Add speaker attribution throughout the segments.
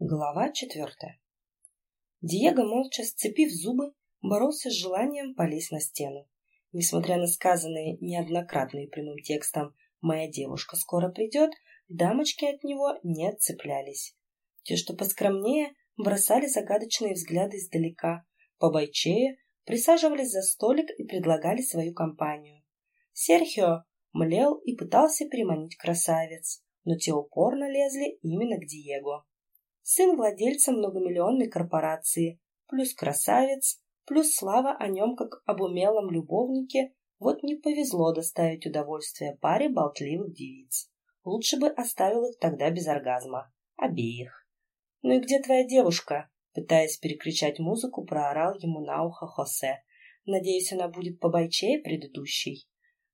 Speaker 1: Глава четвертая. Диего, молча сцепив зубы, боролся с желанием полезть на стену. Несмотря на сказанные неоднократно прямым текстом «моя девушка скоро придет», дамочки от него не отцеплялись. Те, что поскромнее, бросали загадочные взгляды издалека, побойчее, присаживались за столик и предлагали свою компанию. Серхио млел и пытался переманить красавец, но те упорно лезли именно к Диего сын владельца многомиллионной корпорации, плюс красавец, плюс слава о нем как об умелом любовнике, вот не повезло доставить удовольствие паре болтливых девиц. Лучше бы оставил их тогда без оргазма. Обеих. «Ну и где твоя девушка?» Пытаясь перекричать музыку, проорал ему на ухо Хосе. «Надеюсь, она будет побойчее предыдущей».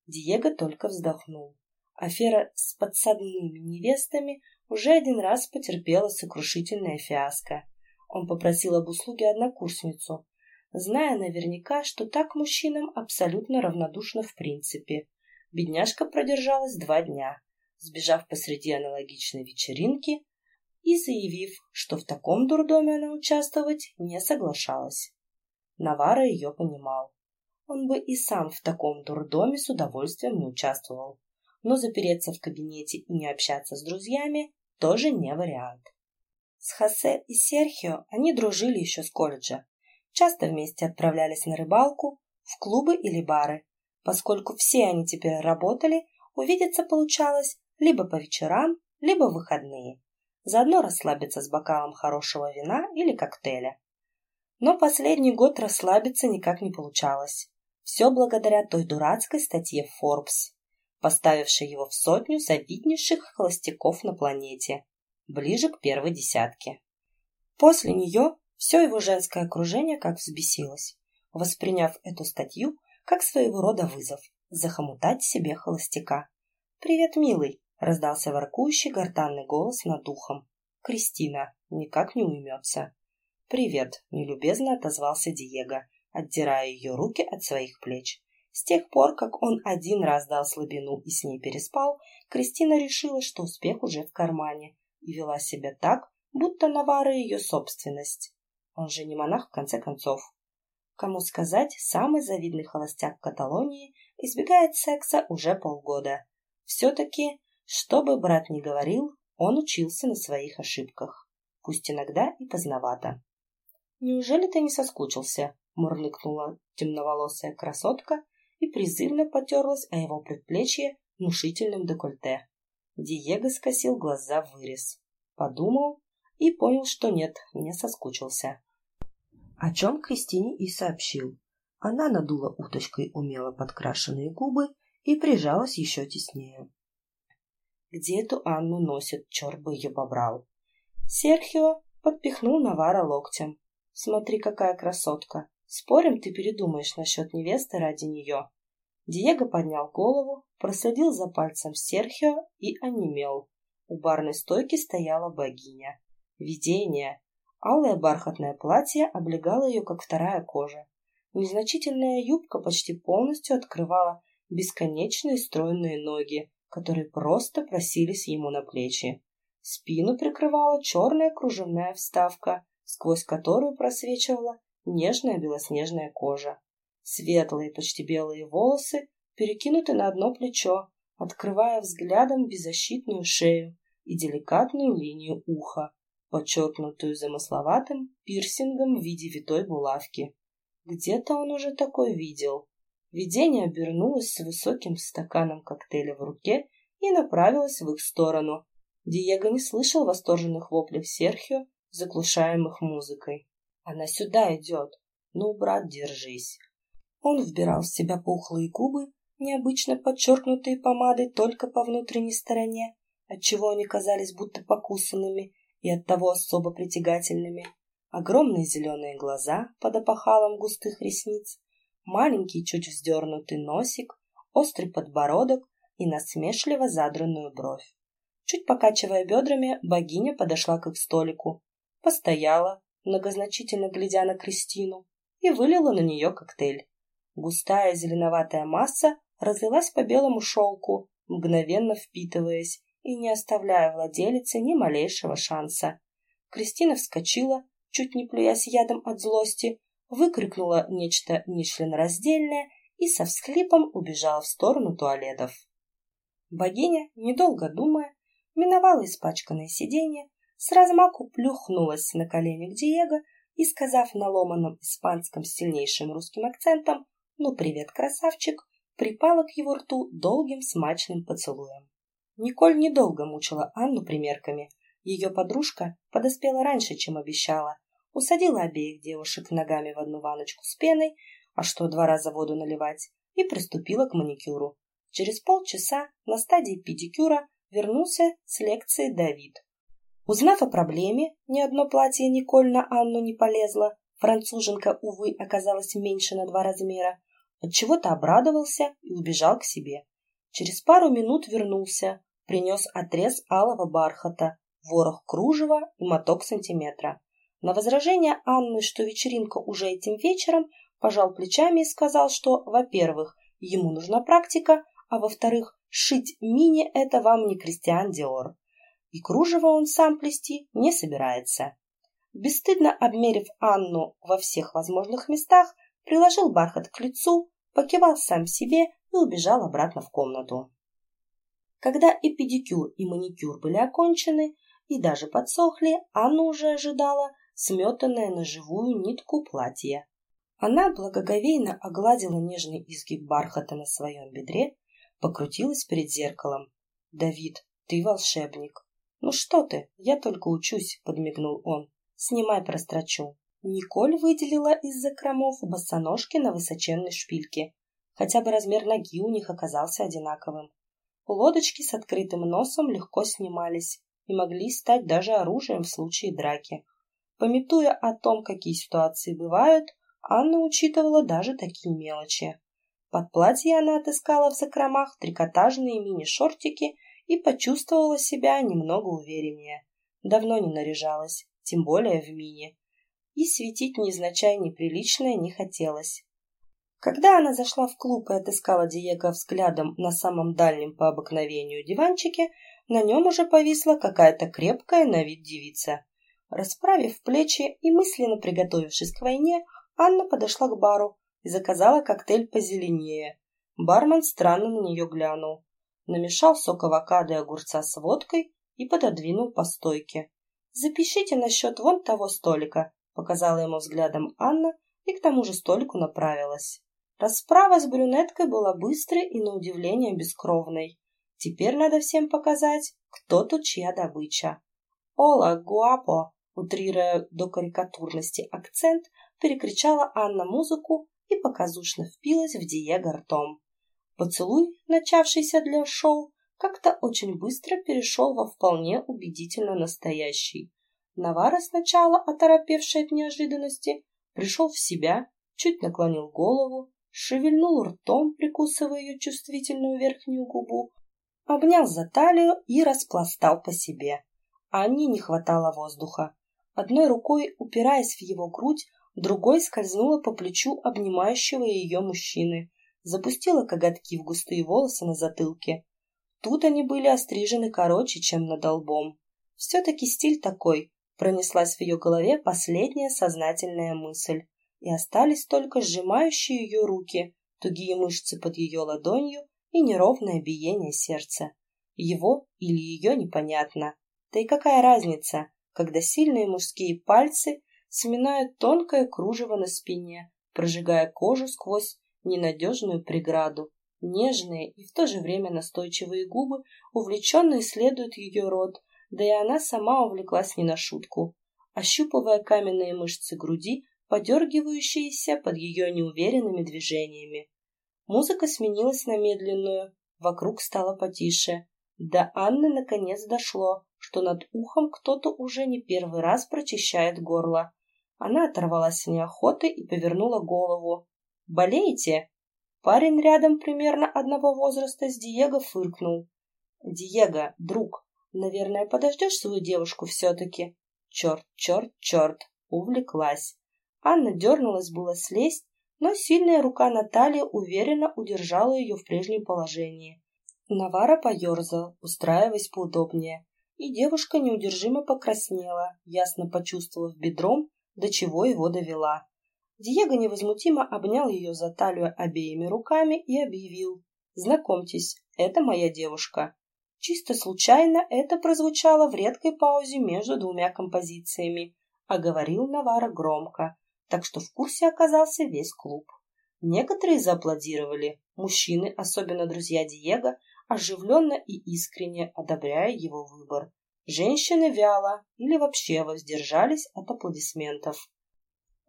Speaker 1: Диего только вздохнул. Афера с подсадными невестами уже один раз потерпела сокрушительное фиаско. Он попросил об услуге однокурсницу, зная наверняка, что так мужчинам абсолютно равнодушно в принципе. Бедняжка продержалась два дня, сбежав посреди аналогичной вечеринки и заявив, что в таком дурдоме она участвовать не соглашалась. Навара ее понимал. Он бы и сам в таком дурдоме с удовольствием не участвовал, но запереться в кабинете и не общаться с друзьями тоже не вариант. С Хосе и Серхио они дружили еще с колледжа. Часто вместе отправлялись на рыбалку, в клубы или бары. Поскольку все они теперь работали, увидеться получалось либо по вечерам, либо в выходные. Заодно расслабиться с бокалом хорошего вина или коктейля. Но последний год расслабиться никак не получалось. Все благодаря той дурацкой статье Forbes поставивший его в сотню завиднейших холостяков на планете, ближе к первой десятке. После нее все его женское окружение как взбесилось, восприняв эту статью как своего рода вызов захомутать себе холостяка. «Привет, милый!» — раздался воркующий гортанный голос над духом. «Кристина никак не уймется». «Привет!» — нелюбезно отозвался Диего, отдирая ее руки от своих плеч. С тех пор, как он один раз дал слабину и с ней переспал, Кристина решила, что успех уже в кармане, и вела себя так, будто Навара ее собственность. Он же не монах, в конце концов. Кому сказать, самый завидный холостяк в Каталонии избегает секса уже полгода. Все-таки, что бы брат ни говорил, он учился на своих ошибках. Пусть иногда и поздновато. «Неужели ты не соскучился?» — мурлыкнула темноволосая красотка, и призывно потерлась о его предплечье внушительным декольте. Диего скосил глаза в вырез. Подумал и понял, что нет, не соскучился. О чем Кристине и сообщил. Она надула уточкой умело подкрашенные губы и прижалась еще теснее. Где эту Анну носит, черт бы ее побрал. Серхио подпихнул Навара локтем. Смотри, какая красотка. Спорим, ты передумаешь насчет невесты ради нее. Диего поднял голову, проследил за пальцем Серхио и онемел. У барной стойки стояла богиня. Видение. Алое бархатное платье облегало ее, как вторая кожа. Незначительная юбка почти полностью открывала бесконечные стройные ноги, которые просто просились ему на плечи. Спину прикрывала черная кружевная вставка, сквозь которую просвечивала нежная белоснежная кожа. Светлые, почти белые волосы перекинуты на одно плечо, открывая взглядом беззащитную шею и деликатную линию уха, подчеркнутую замысловатым пирсингом в виде витой булавки. Где-то он уже такой видел. Видение обернулось с высоким стаканом коктейля в руке и направилось в их сторону. Диего не слышал восторженных воплей Серхио, заглушаемых музыкой. Она сюда идет. Ну, брат, держись. Он вбирал в себя пухлые губы, необычно подчеркнутые помадой только по внутренней стороне, отчего они казались будто покусанными и оттого особо притягательными. Огромные зеленые глаза под опахалом густых ресниц, маленький чуть вздернутый носик, острый подбородок и насмешливо задранную бровь. Чуть покачивая бедрами, богиня подошла к их столику, постояла, многозначительно глядя на Кристину, и вылила на нее коктейль. Густая зеленоватая масса разлилась по белому шелку, мгновенно впитываясь и не оставляя владелице ни малейшего шанса. Кристина вскочила, чуть не плюясь ядом от злости, выкрикнула нечто нечленораздельное и со всхлипом убежала в сторону туалетов. Богиня, недолго думая, миновала испачканное сиденье, с размаку плюхнулась на колени к Диего и, сказав на ломаном испанском с сильнейшим русским акцентом «Ну, привет, красавчик!», припала к его рту долгим смачным поцелуем. Николь недолго мучила Анну примерками. Ее подружка подоспела раньше, чем обещала, усадила обеих девушек ногами в одну ваночку с пеной, а что два раза воду наливать, и приступила к маникюру. Через полчаса на стадии педикюра вернулся с лекции Давид. Узнав о проблеме, ни одно платье Николь на Анну не полезло, француженка, увы, оказалась меньше на два размера, отчего-то обрадовался и убежал к себе. Через пару минут вернулся, принес отрез алого бархата, ворох кружева и моток сантиметра. На возражение Анны, что вечеринка уже этим вечером, пожал плечами и сказал, что, во-первых, ему нужна практика, а во-вторых, шить мини – это вам не Кристиан Диор. И кружево он сам плести не собирается. Бесстыдно обмерив Анну во всех возможных местах, приложил бархат к лицу, покивал сам себе и убежал обратно в комнату. Когда и педикюр, и маникюр были окончены и даже подсохли, Анна уже ожидала сметанное на живую нитку платья. Она благоговейно огладила нежный изгиб бархата на своем бедре, покрутилась перед зеркалом. «Давид, ты волшебник!» «Ну что ты, я только учусь», — подмигнул он. «Снимай прострочу». Николь выделила из закромов босоножки на высоченной шпильке. Хотя бы размер ноги у них оказался одинаковым. Лодочки с открытым носом легко снимались и могли стать даже оружием в случае драки. Пометуя о том, какие ситуации бывают, Анна учитывала даже такие мелочи. Под платье она отыскала в закромах трикотажные мини-шортики и почувствовала себя немного увереннее. Давно не наряжалась, тем более в мини и светить невзначай неприличное не хотелось. Когда она зашла в клуб и отыскала Диего взглядом на самом дальнем по обыкновению диванчике, на нем уже повисла какая-то крепкая на вид девица. Расправив плечи и мысленно приготовившись к войне, Анна подошла к бару и заказала коктейль позеленее. Бармен странно на нее глянул. Намешал сок авокадо и огурца с водкой и пододвинул по стойке. «Запишите насчет вон того столика», показала ему взглядом Анна и к тому же столику направилась. Расправа с брюнеткой была быстрой и, на удивление, бескровной. Теперь надо всем показать, кто тут чья добыча. «Ола, гуапо!» утрируя до карикатурности акцент, перекричала Анна музыку и показушно впилась в Диего ртом. Поцелуй, начавшийся для шоу, как-то очень быстро перешел во вполне убедительно настоящий. Навара сначала, оторопевший от неожиданности, пришел в себя, чуть наклонил голову, шевельнул ртом, прикусывая ее чувствительную верхнюю губу, обнял за талию и распластал по себе. Анне не хватало воздуха. Одной рукой, упираясь в его грудь, другой скользнула по плечу обнимающего ее мужчины, запустила коготки в густые волосы на затылке. Тут они были острижены короче, чем над лбом. Все-таки стиль такой, Пронеслась в ее голове последняя сознательная мысль, и остались только сжимающие ее руки, тугие мышцы под ее ладонью и неровное биение сердца. Его или ее непонятно. Да и какая разница, когда сильные мужские пальцы сминают тонкое кружево на спине, прожигая кожу сквозь ненадежную преграду. Нежные и в то же время настойчивые губы увлеченно исследуют ее рот, да и она сама увлеклась не на шутку, ощупывая каменные мышцы груди, подергивающиеся под ее неуверенными движениями. Музыка сменилась на медленную, вокруг стало потише. До Анны наконец дошло, что над ухом кто-то уже не первый раз прочищает горло. Она оторвалась с неохотой и повернула голову. «Болеете?» Парень рядом примерно одного возраста с Диего фыркнул. «Диего, друг, Наверное, подождешь свою девушку все-таки? Черт, черт, черт. Увлеклась. Анна дернулась было слезть, но сильная рука Натальи уверенно удержала ее в прежнем положении. Навара поерзал, устраиваясь поудобнее, и девушка неудержимо покраснела, ясно почувствовав бедром, до чего его довела. Диего невозмутимо обнял ее за талию обеими руками и объявил. «Знакомьтесь, это моя девушка». Чисто случайно это прозвучало в редкой паузе между двумя композициями, а говорил Навара громко, так что в курсе оказался весь клуб. Некоторые зааплодировали, мужчины, особенно друзья Диего, оживленно и искренне одобряя его выбор. Женщины вяло или вообще воздержались от аплодисментов.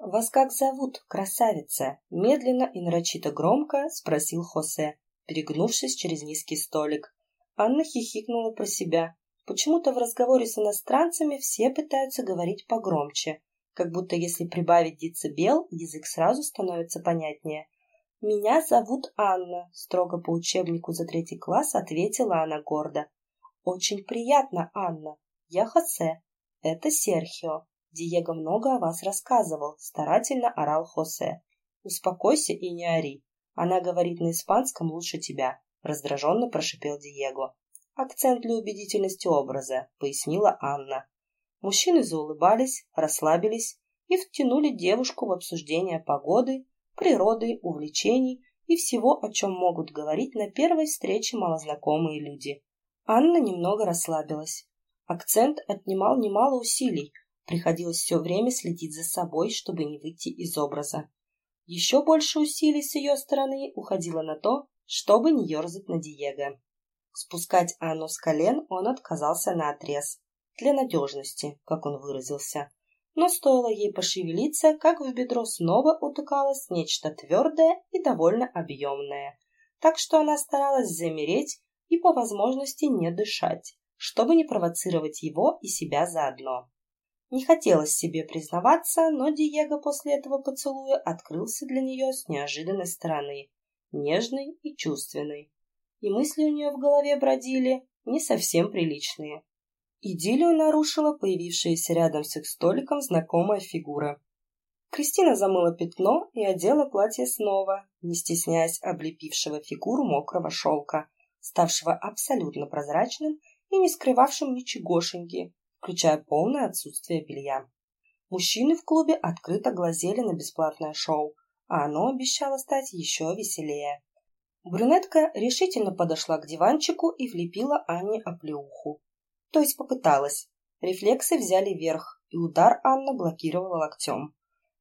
Speaker 1: «Вас как зовут, красавица?» — медленно и нарочито громко спросил Хосе, перегнувшись через низкий столик. Анна хихикнула про себя. Почему-то в разговоре с иностранцами все пытаются говорить погромче, как будто если прибавить децибел, язык сразу становится понятнее. «Меня зовут Анна», — строго по учебнику за третий класс ответила она гордо. «Очень приятно, Анна. Я Хосе. Это Серхио. Диего много о вас рассказывал», — старательно орал Хосе. «Успокойся и не ори. Она говорит на испанском лучше тебя», — раздраженно прошипел Диего. «Акцент для убедительности образа», — пояснила Анна. Мужчины заулыбались, расслабились и втянули девушку в обсуждение погоды, природы, увлечений и всего, о чем могут говорить на первой встрече малознакомые люди. Анна немного расслабилась. Акцент отнимал немало усилий, приходилось все время следить за собой, чтобы не выйти из образа. Еще больше усилий с ее стороны уходило на то, чтобы не ерзать на Диего. Спускать Анну с колен он отказался на отрез, для надежности, как он выразился но стоило ей пошевелиться, как в бедро снова утыкалось нечто твердое и довольно объемное, так что она старалась замереть и по возможности не дышать, чтобы не провоцировать его и себя заодно. Не хотелось себе признаваться, но Диего после этого поцелуя открылся для нее с неожиданной стороны, нежный и чувственный. И мысли у нее в голове бродили не совсем приличные. Идиллию нарушила появившаяся рядом с их столиком знакомая фигура. Кристина замыла пятно и одела платье снова, не стесняясь облепившего фигуру мокрого шелка, ставшего абсолютно прозрачным и не скрывавшим ничегошеньки, включая полное отсутствие белья. Мужчины в клубе открыто глазели на бесплатное шоу, а оно обещало стать еще веселее. Брюнетка решительно подошла к диванчику и влепила Анне оплеуху. То есть попыталась. Рефлексы взяли верх, и удар Анна блокировала локтем.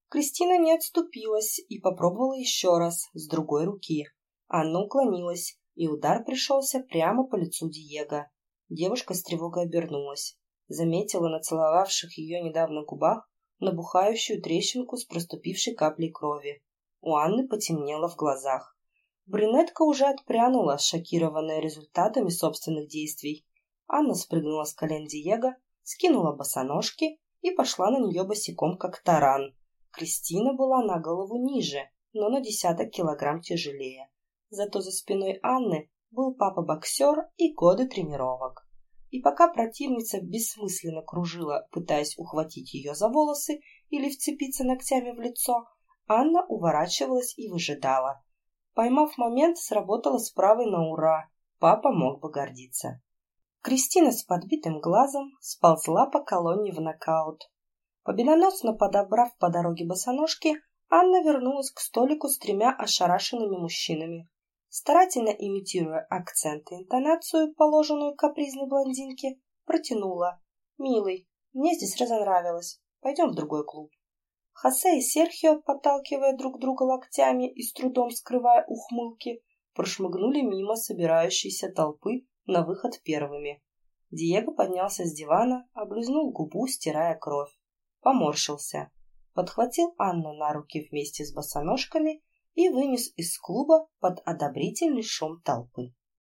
Speaker 1: Кристина не отступилась и попробовала еще раз, с другой руки. Анна уклонилась, и удар пришелся прямо по лицу Диего. Девушка с тревогой обернулась. Заметила на целовавших ее недавно губах набухающую трещинку с проступившей каплей крови. У Анны потемнело в глазах. Брюнетка уже отпрянула, шокированная результатами собственных действий, Анна спрыгнула с колен Диего, скинула босоножки и пошла на нее босиком, как таран. Кристина была на голову ниже, но на десяток килограмм тяжелее. Зато за спиной Анны был папа-боксер и годы тренировок. И пока противница бессмысленно кружила, пытаясь ухватить ее за волосы или вцепиться ногтями в лицо, Анна уворачивалась и выжидала. Поймав момент, сработала с правой на ура. Папа мог бы гордиться. Кристина с подбитым глазом сползла по колонне в нокаут. Победоносно подобрав по дороге босоножки, Анна вернулась к столику с тремя ошарашенными мужчинами. Старательно имитируя акцент и интонацию, положенную капризной блондинке, протянула. «Милый, мне здесь разонравилось. Пойдем в другой клуб». Хосе и Серхио, подталкивая друг друга локтями и с трудом скрывая ухмылки, прошмыгнули мимо собирающейся толпы на выход первыми. Диего поднялся с дивана, облизнул губу, стирая кровь. Поморщился. Подхватил Анну на руки вместе с босоножками и вынес из клуба под одобрительный шум толпы.